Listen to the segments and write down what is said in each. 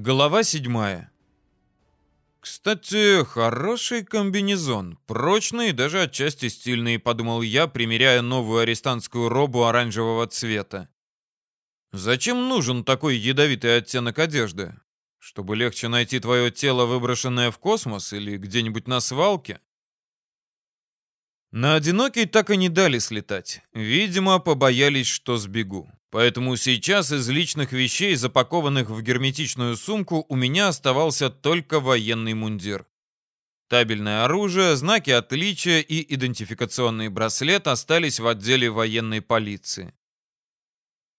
Глава седьмая. Кстати, хороший комбинезон, прочный и даже отчасти стильный, подумал я, примеряя новую арестантскую робу оранжевого цвета. Зачем нужен такой ядовитый оттенок одежды? Чтобы легче найти твое тело, выброшенное в космос или где-нибудь на свалке? На одинокий так и не дали слетать. Видимо, побоялись, что сбегу. Поэтому сейчас из личных вещей, запакованных в герметичную сумку, у меня оставался только военный мундир. Табельное оружие, знаки отличия и идентификационный браслет остались в отделе военной полиции.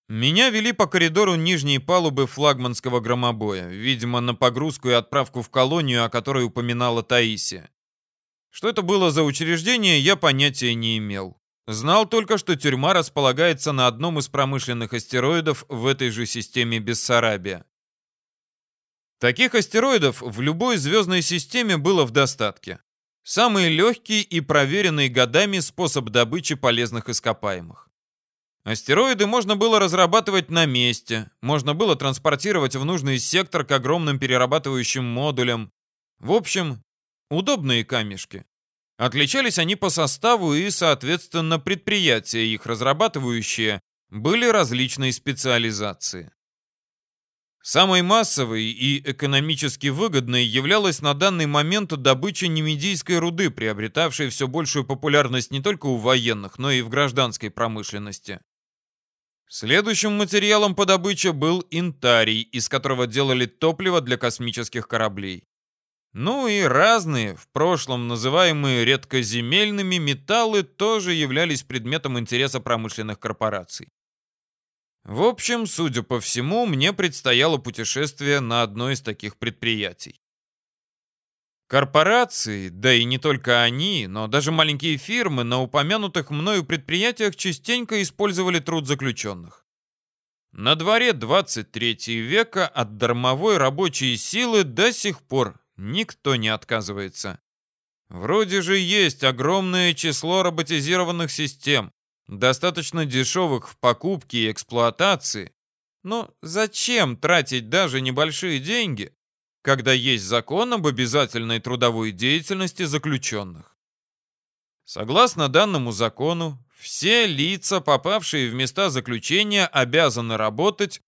Меня вели по коридору нижней палубы флагманского громобоя, видимо, на погрузку и отправку в колонию, о которой упоминала Таисия. Что это было за учреждение, я понятия не имел. Знал только, что тюрьма располагается на одном из промышленных астероидов в этой же системе Бессарабия. Таких астероидов в любой звездной системе было в достатке. Самый легкий и проверенный годами способ добычи полезных ископаемых. Астероиды можно было разрабатывать на месте, можно было транспортировать в нужный сектор к огромным перерабатывающим модулям. В общем, удобные камешки. Отличались они по составу и, соответственно, предприятия, их разрабатывающие, были различной специализации. Самой массовой и экономически выгодной являлась на данный момент добыча немедийской руды, приобретавшей все большую популярность не только у военных, но и в гражданской промышленности. Следующим материалом по добыче был интарий, из которого делали топливо для космических кораблей. Ну и разные, в прошлом называемые редкоземельными металлы тоже являлись предметом интереса промышленных корпораций. В общем, судя по всему, мне предстояло путешествие на одно из таких предприятий. Корпорации, да и не только они, но даже маленькие фирмы на упомянутых мною предприятиях частенько использовали труд заключенных. На дворе 23 века от дармовой рабочей силы до сих пор никто не отказывается. Вроде же есть огромное число роботизированных систем, достаточно дешевых в покупке и эксплуатации. Но зачем тратить даже небольшие деньги, когда есть закон об обязательной трудовой деятельности заключенных? Согласно данному закону, все лица, попавшие в места заключения, обязаны работать,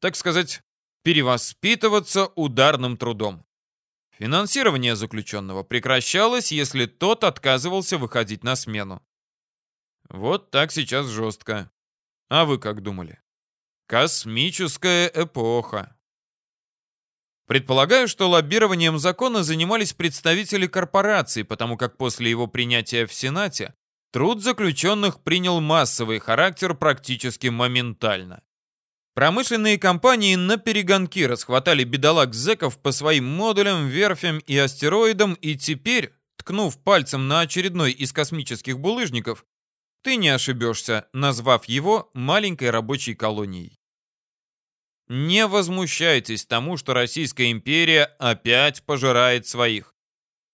так сказать, перевоспитываться ударным трудом. Финансирование заключенного прекращалось, если тот отказывался выходить на смену. Вот так сейчас жестко. А вы как думали? Космическая эпоха. Предполагаю, что лоббированием закона занимались представители корпораций, потому как после его принятия в Сенате труд заключенных принял массовый характер практически моментально. Промышленные компании на перегонки расхватали бедолаг-зеков по своим модулям, верфям и астероидам, и теперь, ткнув пальцем на очередной из космических булыжников, ты не ошибешься, назвав его маленькой рабочей колонией. Не возмущайтесь тому, что Российская империя опять пожирает своих.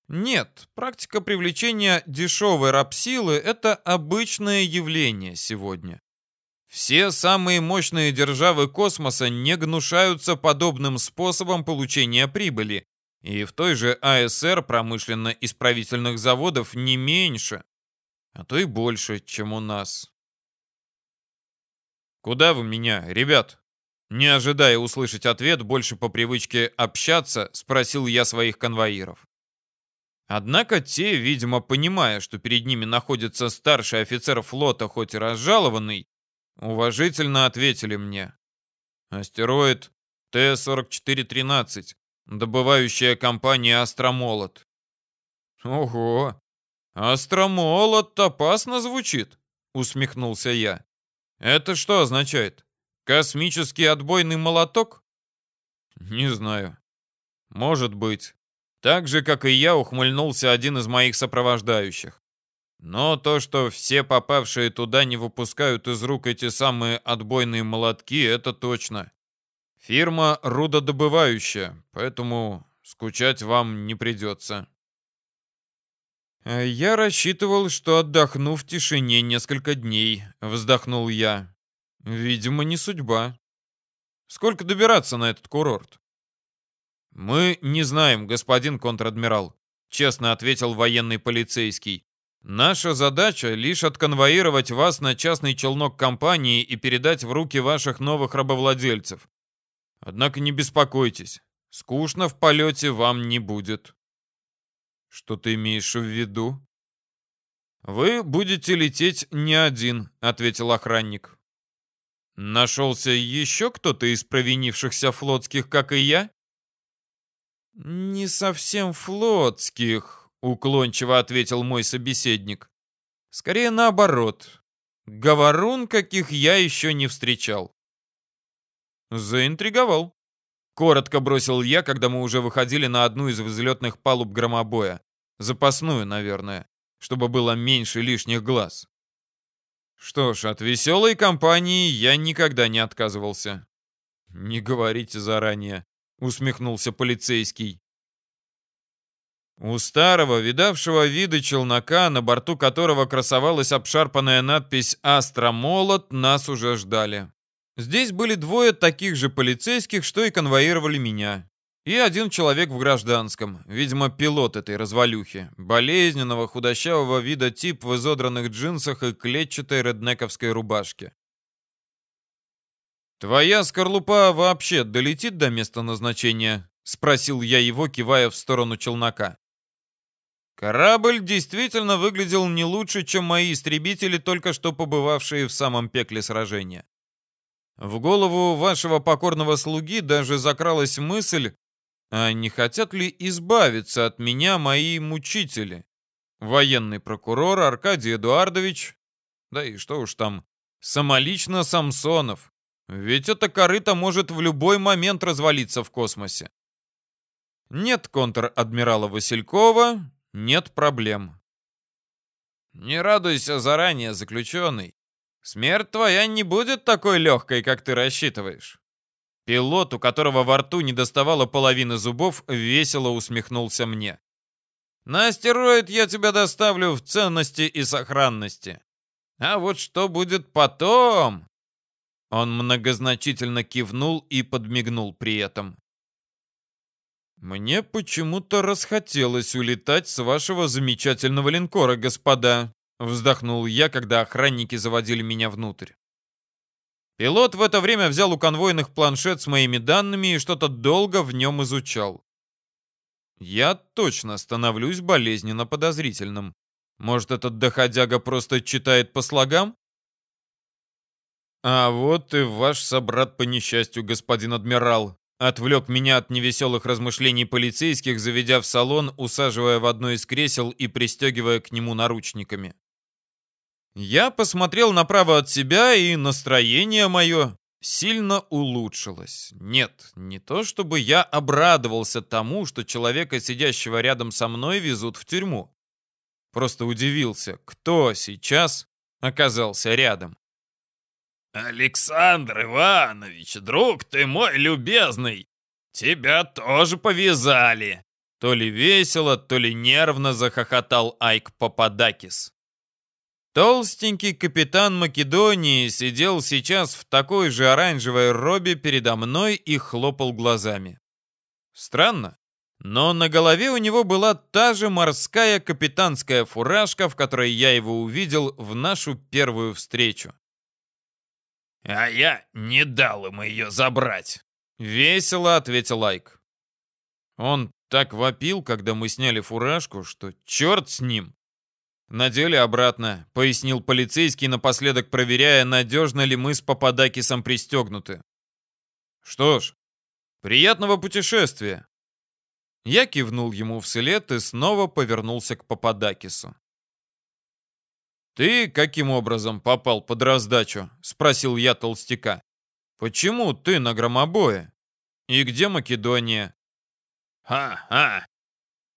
Нет, практика привлечения дешевой рабсилы – это обычное явление сегодня. Все самые мощные державы космоса не гнушаются подобным способом получения прибыли. И в той же АСР промышленно-исправительных заводов не меньше, а то и больше, чем у нас. «Куда вы меня, ребят?» Не ожидая услышать ответ, больше по привычке общаться, спросил я своих конвоиров. Однако те, видимо, понимая, что перед ними находится старший офицер флота, хоть и разжалованный, Уважительно ответили мне. Астероид Т-4413, добывающая компания Астромолот. Ого, Астромолот опасно звучит, усмехнулся я. Это что означает? Космический отбойный молоток? Не знаю. Может быть. Так же, как и я, ухмыльнулся один из моих сопровождающих. Но то, что все попавшие туда не выпускают из рук эти самые отбойные молотки, это точно. Фирма рудодобывающая, поэтому скучать вам не придется. «Я рассчитывал, что отдохну в тишине несколько дней», — вздохнул я. «Видимо, не судьба. Сколько добираться на этот курорт?» «Мы не знаем, господин контр-адмирал», — честно ответил военный полицейский. «Наша задача — лишь отконвоировать вас на частный челнок компании и передать в руки ваших новых рабовладельцев. Однако не беспокойтесь, скучно в полете вам не будет». «Что ты имеешь в виду?» «Вы будете лететь не один», — ответил охранник. «Нашелся еще кто-то из провинившихся флотских, как и я?» «Не совсем флотских», — уклончиво ответил мой собеседник. «Скорее наоборот. Говорун, каких я еще не встречал». «Заинтриговал», — коротко бросил я, когда мы уже выходили на одну из взлетных палуб громобоя. Запасную, наверное чтобы было меньше лишних глаз. Что ж, от веселой компании я никогда не отказывался. Не говорите заранее, усмехнулся полицейский. У старого, видавшего виды челнока, на борту которого красовалась обшарпанная надпись «Астромолот», нас уже ждали. Здесь были двое таких же полицейских, что и конвоировали меня. И один человек в гражданском, видимо, пилот этой развалюхи, болезненного, худощавого вида тип в изодранных джинсах и клетчатой реднековской рубашке. «Твоя скорлупа вообще долетит до места назначения?» — спросил я его, кивая в сторону челнока. Корабль действительно выглядел не лучше, чем мои истребители, только что побывавшие в самом пекле сражения. В голову вашего покорного слуги даже закралась мысль, а не хотят ли избавиться от меня мои мучители? Военный прокурор Аркадий Эдуардович, да и что уж там, самолично Самсонов. Ведь эта корыта может в любой момент развалиться в космосе. Нет контр-адмирала Василькова, нет проблем. Не радуйся заранее, заключенный. Смерть твоя не будет такой легкой, как ты рассчитываешь. Пилот, у которого во рту не доставало половины зубов, весело усмехнулся мне. «На астероид я тебя доставлю в ценности и сохранности. А вот что будет потом?» Он многозначительно кивнул и подмигнул при этом. «Мне почему-то расхотелось улетать с вашего замечательного линкора, господа», вздохнул я, когда охранники заводили меня внутрь. Пилот в это время взял у конвойных планшет с моими данными и что-то долго в нем изучал. Я точно становлюсь болезненно подозрительным. Может, этот доходяга просто читает по слогам? А вот и ваш собрат по несчастью, господин адмирал. Отвлек меня от невеселых размышлений полицейских, заведя в салон, усаживая в одно из кресел и пристегивая к нему наручниками. Я посмотрел направо от себя, и настроение мое сильно улучшилось. Нет, не то чтобы я обрадовался тому, что человека, сидящего рядом со мной, везут в тюрьму. Просто удивился, кто сейчас оказался рядом. «Александр Иванович, друг ты мой любезный, тебя тоже повязали!» То ли весело, то ли нервно захохотал Айк Пападакис. Толстенький капитан Македонии сидел сейчас в такой же оранжевой робе передо мной и хлопал глазами. Странно, но на голове у него была та же морская капитанская фуражка, в которой я его увидел в нашу первую встречу. «А я не дал им ее забрать», — весело ответил Айк. Он так вопил, когда мы сняли фуражку, что черт с ним. «Надели обратно», — пояснил полицейский, напоследок проверяя, надежно ли мы с Пападакисом пристегнуты. «Что ж, приятного путешествия!» Я кивнул ему вслед и снова повернулся к Пападакису. «Ты каким образом попал под раздачу?» — спросил я толстяка. «Почему ты на громобое? И где Македония?» «Ха-ха!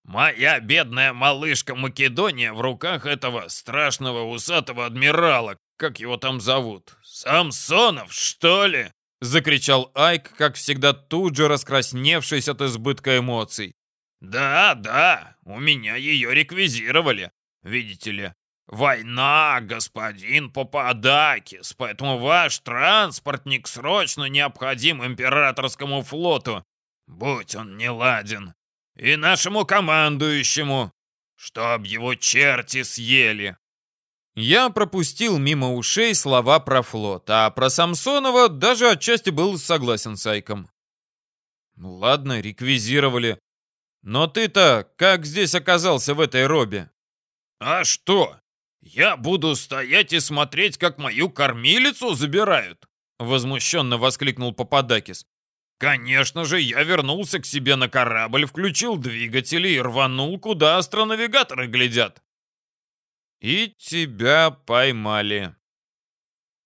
Моя бедная малышка Македония в руках этого страшного усатого адмирала, как его там зовут? Самсонов, что ли? Закричал Айк, как всегда тут же раскрасневшись от избытка эмоций. Да, да, у меня ее реквизировали. Видите ли, война, господин Попадакис, поэтому ваш транспортник срочно необходим императорскому флоту. Будь он не ладен. И нашему командующему, чтоб его черти съели. Я пропустил мимо ушей слова про флот, а про Самсонова даже отчасти был согласен с Айком. Ладно, реквизировали. Но ты-то как здесь оказался в этой робе? А что? Я буду стоять и смотреть, как мою кормилицу забирают? Возмущенно воскликнул Пападакис. Конечно же, я вернулся к себе на корабль, включил двигатели и рванул, куда астронавигаторы глядят. И тебя поймали.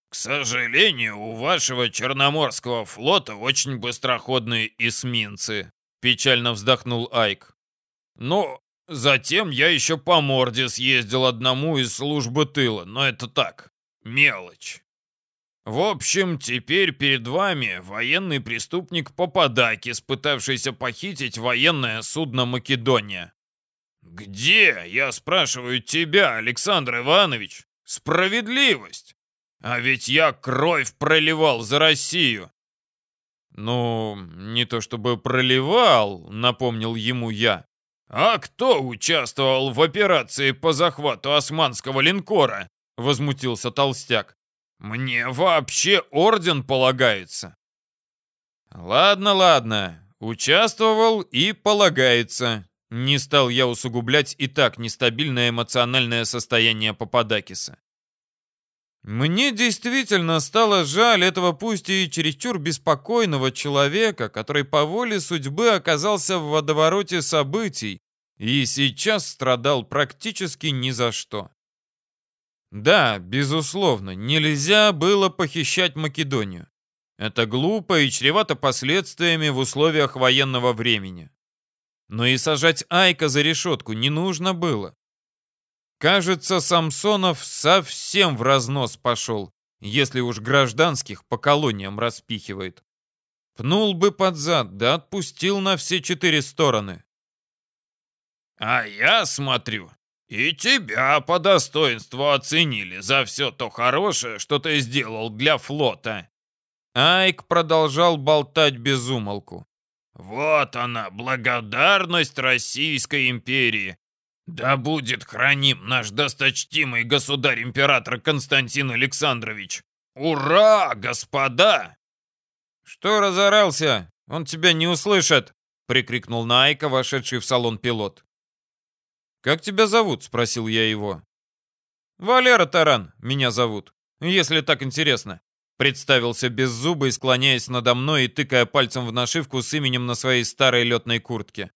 К сожалению, у вашего Черноморского флота очень быстроходные эсминцы, печально вздохнул Айк. Но затем я еще по морде съездил одному из службы тыла, но это так, мелочь. В общем, теперь перед вами военный преступник Попадакис, пытавшийся похитить военное судно «Македония». «Где, я спрашиваю тебя, Александр Иванович, справедливость? А ведь я кровь проливал за Россию!» «Ну, не то чтобы проливал», — напомнил ему я. «А кто участвовал в операции по захвату османского линкора?» — возмутился Толстяк. Мне вообще орден полагается. Ладно, ладно. Участвовал и полагается. Не стал я усугублять и так нестабильное эмоциональное состояние Пападакиса. Мне действительно стало жаль этого пусть и чересчур беспокойного человека, который по воле судьбы оказался в водовороте событий и сейчас страдал практически ни за что. Да, безусловно, нельзя было похищать Македонию. Это глупо и чревато последствиями в условиях военного времени. Но и сажать Айка за решетку не нужно было. Кажется, Самсонов совсем в разнос пошел, если уж гражданских по колониям распихивает. Пнул бы под зад, да отпустил на все четыре стороны. «А я смотрю, и тебя по достоинству оценили за все то хорошее, что ты сделал для флота. Айк продолжал болтать без умолку. Вот она, благодарность Российской империи. Да будет храним наш досточтимый государь-император Константин Александрович. Ура, господа! Что разорался? Он тебя не услышит, прикрикнул на Айка, вошедший в салон пилот. «Как тебя зовут?» — спросил я его. «Валера Таран, меня зовут, если так интересно». Представился без зуба и склоняясь надо мной и тыкая пальцем в нашивку с именем на своей старой летной куртке.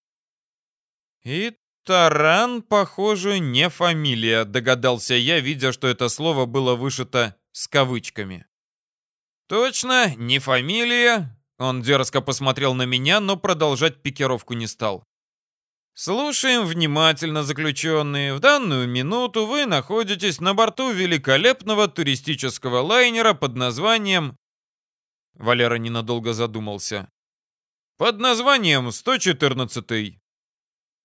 «И Таран, похоже, не фамилия», — догадался я, видя, что это слово было вышито с кавычками. «Точно, не фамилия». Он дерзко посмотрел на меня, но продолжать пикировку не стал. Слушаем внимательно, заключенные. В данную минуту вы находитесь на борту великолепного туристического лайнера под названием... Валера ненадолго задумался. Под названием 114.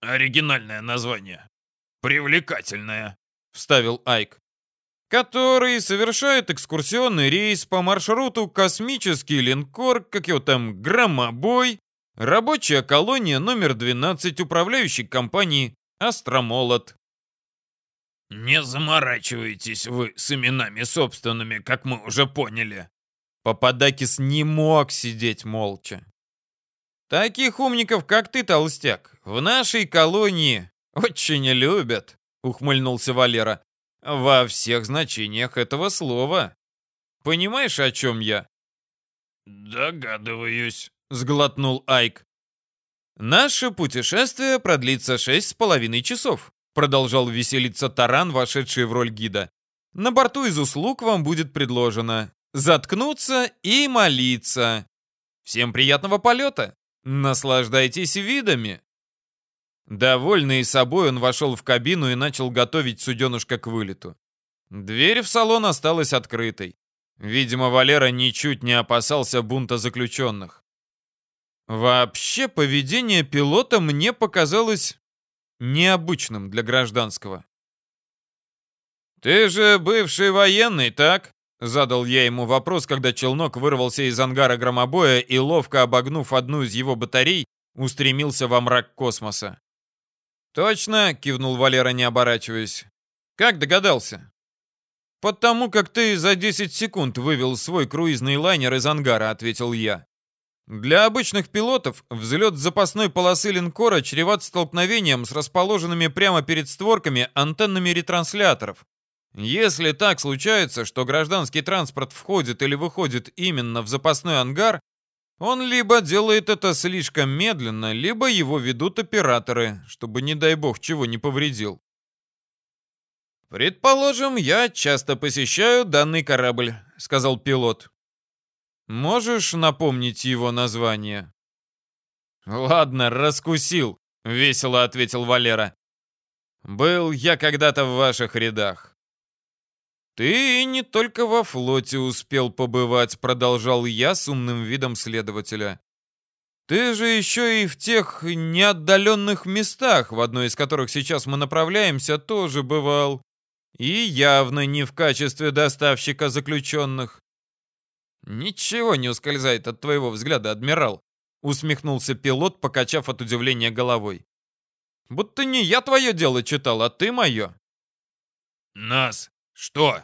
Оригинальное название. Привлекательное, вставил Айк. Который совершает экскурсионный рейс по маршруту космический линкор, как его там, громобой, Рабочая колония номер 12 управляющей компании «Астромолот». «Не заморачивайтесь вы с именами собственными, как мы уже поняли». Пападакис не мог сидеть молча. «Таких умников, как ты, толстяк, в нашей колонии очень любят», — ухмыльнулся Валера. «Во всех значениях этого слова. Понимаешь, о чем я?» «Догадываюсь», — сглотнул Айк. «Наше путешествие продлится шесть с половиной часов», — продолжал веселиться Таран, вошедший в роль гида. «На борту из услуг вам будет предложено заткнуться и молиться. Всем приятного полета! Наслаждайтесь видами!» Довольный собой, он вошел в кабину и начал готовить суденушка к вылету. Дверь в салон осталась открытой. Видимо, Валера ничуть не опасался бунта заключенных. Вообще, поведение пилота мне показалось необычным для гражданского. «Ты же бывший военный, так?» Задал я ему вопрос, когда челнок вырвался из ангара громобоя и, ловко обогнув одну из его батарей, устремился во мрак космоса. «Точно!» — кивнул Валера, не оборачиваясь. «Как догадался?» «Потому как ты за 10 секунд вывел свой круизный лайнер из ангара», — ответил я. «Для обычных пилотов взлет запасной полосы линкора чреват столкновением с расположенными прямо перед створками антеннами ретрансляторов, если так случается, что гражданский транспорт входит или выходит именно в запасной ангар, он либо делает это слишком медленно, либо его ведут операторы, чтобы, не дай бог, чего не повредил. «Предположим, я часто посещаю данный корабль», — сказал пилот. «Можешь напомнить его название?» «Ладно, раскусил», — весело ответил Валера. «Был я когда-то в ваших рядах. «Ты не только во флоте успел побывать», — продолжал я с умным видом следователя. «Ты же еще и в тех неотдаленных местах, в одной из которых сейчас мы направляемся, тоже бывал. И явно не в качестве доставщика заключенных». «Ничего не ускользает от твоего взгляда, адмирал», — усмехнулся пилот, покачав от удивления головой. «Будто не я твое дело читал, а ты мое». «Нас «Что,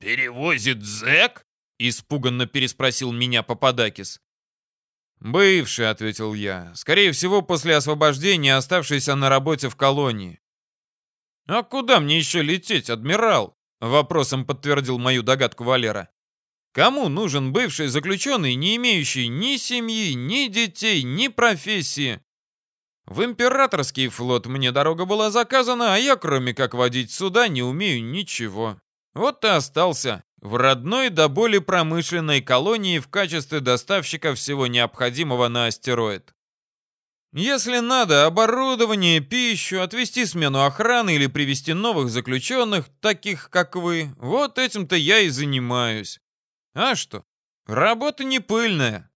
перевозит зэк?» — испуганно переспросил меня Пападакис. «Бывший», — ответил я. «Скорее всего, после освобождения, оставшийся на работе в колонии». «А куда мне еще лететь, адмирал?» — вопросом подтвердил мою догадку Валера. «Кому нужен бывший заключенный, не имеющий ни семьи, ни детей, ни профессии? В императорский флот мне дорога была заказана, а я, кроме как водить суда, не умею ничего. Вот и остался в родной до боли промышленной колонии в качестве доставщика всего необходимого на астероид. Если надо оборудование, пищу, отвести смену охраны или привести новых заключенных, таких как вы, вот этим-то я и занимаюсь. А что? Работа не пыльная.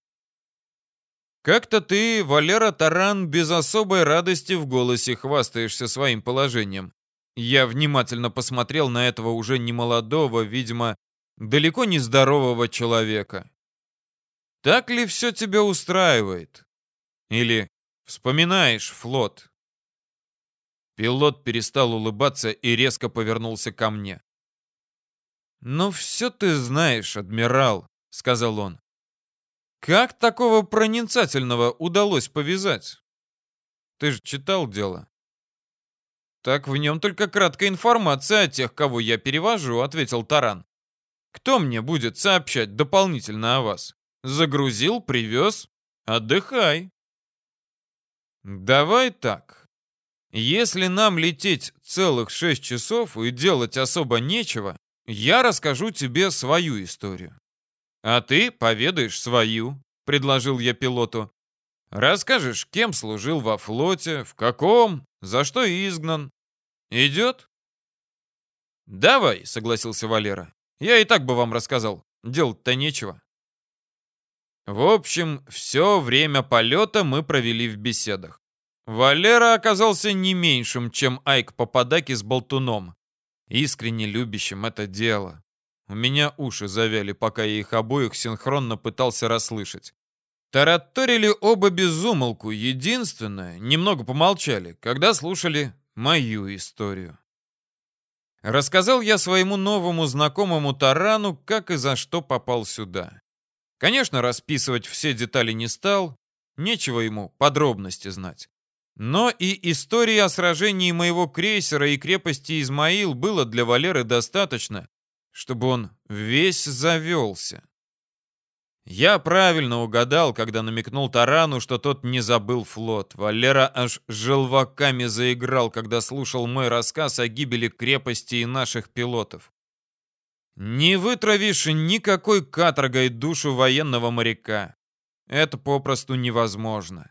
Как-то ты, Валера Таран, без особой радости в голосе хвастаешься своим положением. Я внимательно посмотрел на этого уже немолодого, видимо, далеко не здорового человека. Так ли все тебя устраивает? Или вспоминаешь флот? Пилот перестал улыбаться и резко повернулся ко мне. «Ну все ты знаешь, адмирал», — сказал он. «Как такого проницательного удалось повязать? Ты же читал дело?» «Так в нем только краткая информация о тех, кого я перевожу», — ответил Таран. «Кто мне будет сообщать дополнительно о вас? Загрузил, привез? Отдыхай». «Давай так. Если нам лететь целых шесть часов и делать особо нечего, я расскажу тебе свою историю. А ты поведаешь свою», — предложил я пилоту. «Расскажешь, кем служил во флоте, в каком, за что изгнан, Идет? Давай, согласился Валера. Я и так бы вам рассказал. Делать-то нечего. В общем, все время полета мы провели в беседах. Валера оказался не меньшим, чем Айк Пападаки с болтуном, искренне любящим это дело. У меня уши завяли, пока я их обоих синхронно пытался расслышать. Тараторили оба без умолку, единственное, немного помолчали, когда слушали мою историю. Рассказал я своему новому знакомому Тарану, как и за что попал сюда. Конечно, расписывать все детали не стал, нечего ему подробности знать. Но и истории о сражении моего крейсера и крепости Измаил было для Валеры достаточно, чтобы он весь завелся. Я правильно угадал, когда намекнул Тарану, что тот не забыл флот. Валера аж желваками заиграл, когда слушал мой рассказ о гибели крепости и наших пилотов. Не вытравишь никакой каторгой душу военного моряка. Это попросту невозможно.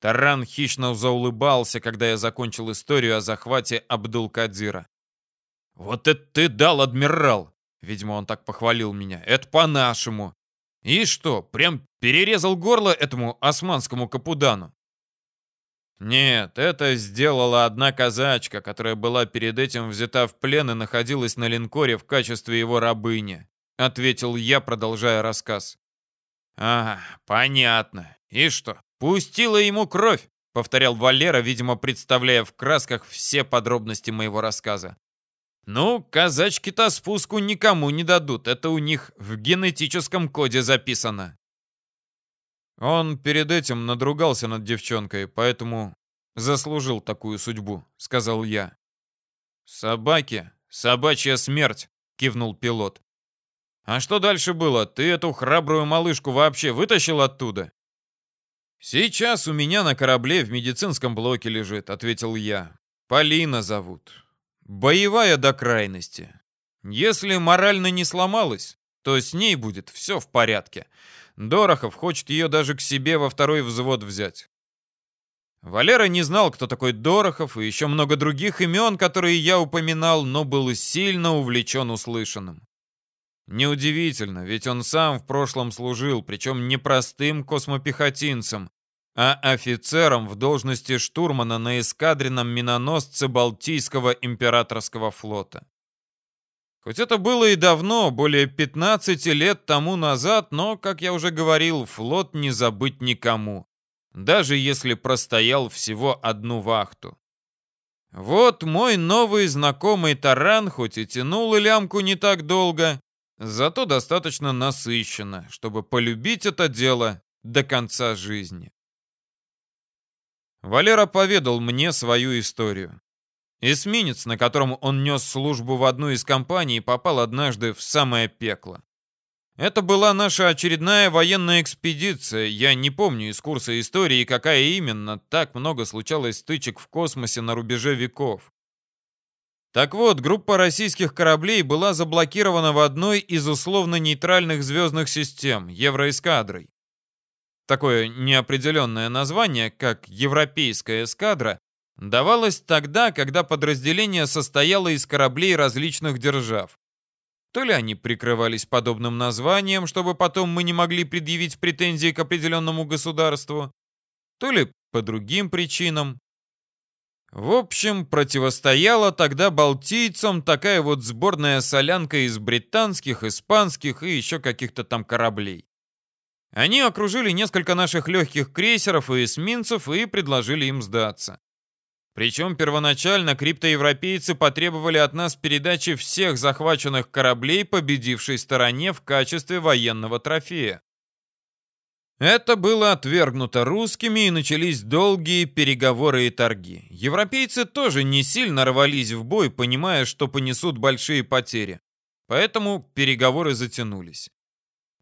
Таран хищно заулыбался, когда я закончил историю о захвате Абдул-Кадира. «Вот это ты дал, адмирал!» Видимо, он так похвалил меня. «Это по-нашему. И что, прям перерезал горло этому османскому капудану? Нет, это сделала одна казачка, которая была перед этим взята в плен и находилась на линкоре в качестве его рабыни. — ответил я, продолжая рассказ. «А, понятно. И что, пустила ему кровь?» — повторял Валера, видимо, представляя в красках все подробности моего рассказа. «Ну, казачки-то спуску никому не дадут. Это у них в генетическом коде записано». Он перед этим надругался над девчонкой, поэтому заслужил такую судьбу, сказал я. Собаки, собачья смерть, кивнул пилот. А что дальше было? Ты эту храбрую малышку вообще вытащил оттуда? Сейчас у меня на корабле в медицинском блоке лежит, ответил я. Полина зовут. Боевая до крайности. Если морально не сломалась, то с ней будет все в порядке. Дорохов хочет ее даже к себе во второй взвод взять. Валера не знал, кто такой Дорохов, и еще много других имен, которые я упоминал, но был сильно увлечен услышанным. Неудивительно, ведь он сам в прошлом служил, причем не простым космопехотинцем, а офицером в должности штурмана на эскадренном миноносце Балтийского императорского флота. Хоть это было и давно, более 15 лет тому назад, но, как я уже говорил, флот не забыть никому, даже если простоял всего одну вахту. Вот мой новый знакомый таран хоть и тянул лямку не так долго, зато достаточно насыщенно, чтобы полюбить это дело до конца жизни. Валера поведал мне свою историю. Эсминец, на котором он нес службу в одну из компаний, попал однажды в самое пекло. Это была наша очередная военная экспедиция. Я не помню из курса истории, какая именно. Так много случалось стычек в космосе на рубеже веков. Так вот, группа российских кораблей была заблокирована в одной из условно-нейтральных звездных систем, Евроэскадрой. Такое неопределенное название, как Европейская эскадра, давалось тогда, когда подразделение состояло из кораблей различных держав. То ли они прикрывались подобным названием, чтобы потом мы не могли предъявить претензии к определенному государству, то ли по другим причинам. В общем, противостояла тогда балтийцам такая вот сборная солянка из британских, испанских и еще каких-то там кораблей. Они окружили несколько наших легких крейсеров и эсминцев и предложили им сдаться. Причем первоначально криптоевропейцы потребовали от нас передачи всех захваченных кораблей победившей стороне в качестве военного трофея. Это было отвергнуто русскими и начались долгие переговоры и торги. Европейцы тоже не сильно рвались в бой, понимая, что понесут большие потери. Поэтому переговоры затянулись.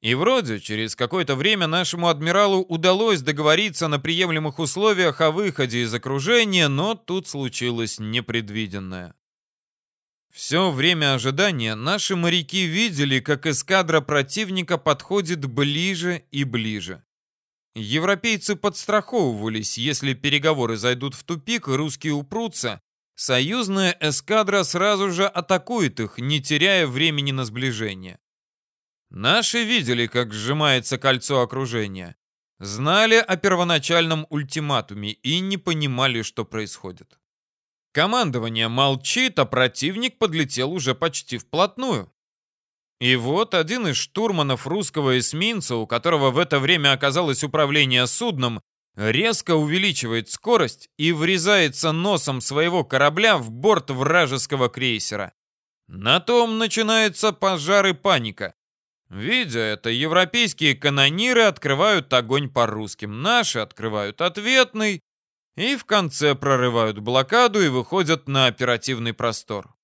И вроде через какое-то время нашему адмиралу удалось договориться на приемлемых условиях о выходе из окружения, но тут случилось непредвиденное. Все время ожидания наши моряки видели, как эскадра противника подходит ближе и ближе. Европейцы подстраховывались, если переговоры зайдут в тупик и русские упрутся, союзная эскадра сразу же атакует их, не теряя времени на сближение. Наши видели, как сжимается кольцо окружения, знали о первоначальном ультиматуме и не понимали, что происходит. Командование молчит, а противник подлетел уже почти вплотную. И вот один из штурманов русского эсминца, у которого в это время оказалось управление судном, резко увеличивает скорость и врезается носом своего корабля в борт вражеского крейсера. На том начинается пожар и паника. Видя это, европейские канониры открывают огонь по русским, наши открывают ответный и в конце прорывают блокаду и выходят на оперативный простор.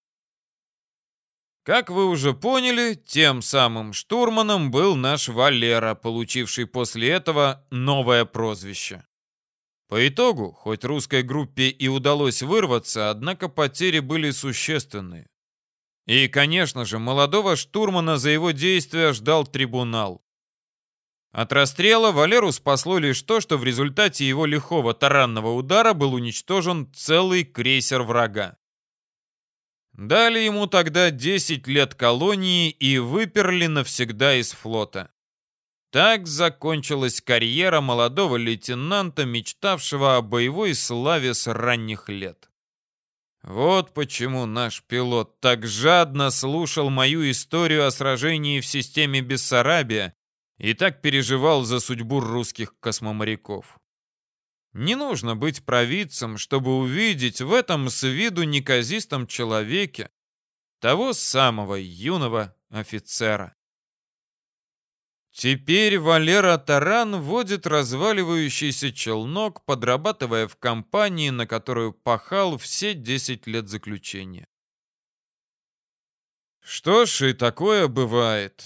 Как вы уже поняли, тем самым штурманом был наш Валера, получивший после этого новое прозвище. По итогу, хоть русской группе и удалось вырваться, однако потери были существенные. И, конечно же, молодого штурмана за его действия ждал трибунал. От расстрела Валеру спасло лишь то, что в результате его лихого таранного удара был уничтожен целый крейсер врага. Дали ему тогда 10 лет колонии и выперли навсегда из флота. Так закончилась карьера молодого лейтенанта, мечтавшего о боевой славе с ранних лет. Вот почему наш пилот так жадно слушал мою историю о сражении в системе Бессарабия и так переживал за судьбу русских космоморяков. Не нужно быть провидцем, чтобы увидеть в этом с виду неказистом человеке того самого юного офицера. Теперь Валера Таран водит разваливающийся челнок, подрабатывая в компании, на которую пахал все 10 лет заключения. Что ж, и такое бывает.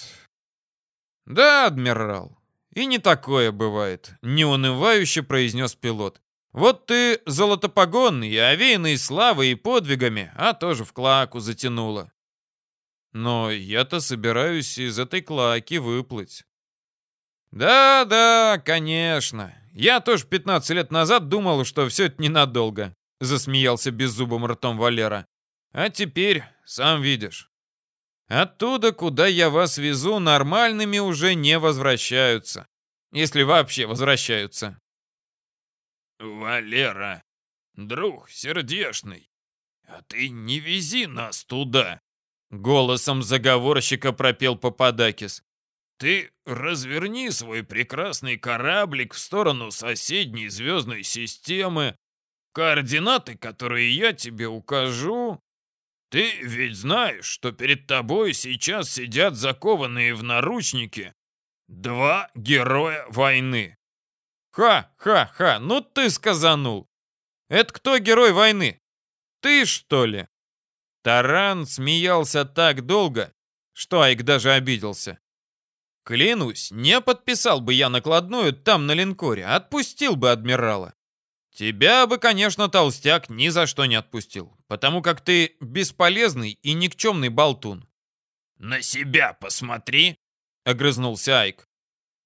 Да, адмирал, и не такое бывает, неунывающе произнес пилот. Вот ты золотопогонный, овеянный славой и подвигами, а тоже в клаку затянуло. Но я-то собираюсь из этой клаки выплыть. «Да, да, конечно. Я тоже 15 лет назад думал, что все это ненадолго», — засмеялся беззубым ртом Валера. «А теперь, сам видишь, оттуда, куда я вас везу, нормальными уже не возвращаются. Если вообще возвращаются». «Валера, друг сердешный, а ты не вези нас туда!» Голосом заговорщика пропел Пападакис. Ты разверни свой прекрасный кораблик в сторону соседней звездной системы. Координаты, которые я тебе укажу. Ты ведь знаешь, что перед тобой сейчас сидят закованные в наручники два героя войны. Ха-ха-ха, ну ты сказанул. Это кто герой войны? Ты, что ли? Таран смеялся так долго, что Айк даже обиделся. Клянусь, не подписал бы я накладную там на линкоре, отпустил бы адмирала. Тебя бы, конечно, толстяк ни за что не отпустил, потому как ты бесполезный и никчемный болтун. На себя посмотри, огрызнулся Айк.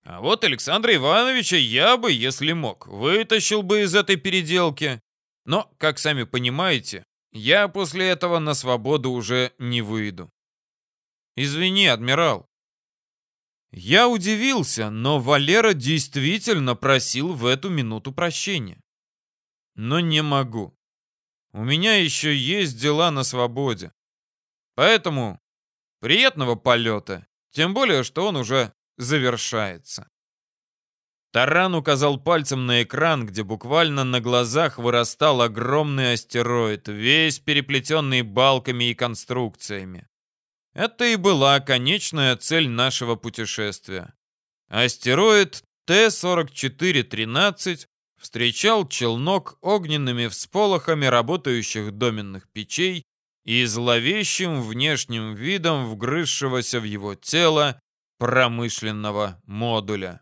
А вот Александра Ивановича я бы, если мог, вытащил бы из этой переделки. Но, как сами понимаете, я после этого на свободу уже не выйду. Извини, адмирал, я удивился, но Валера действительно просил в эту минуту прощения. Но не могу. У меня еще есть дела на свободе. Поэтому приятного полета, тем более, что он уже завершается. Таран указал пальцем на экран, где буквально на глазах вырастал огромный астероид, весь переплетенный балками и конструкциями. Это и была конечная цель нашего путешествия. Астероид Т-4413 встречал челнок огненными всполохами работающих доменных печей и зловещим внешним видом вгрызшегося в его тело промышленного модуля.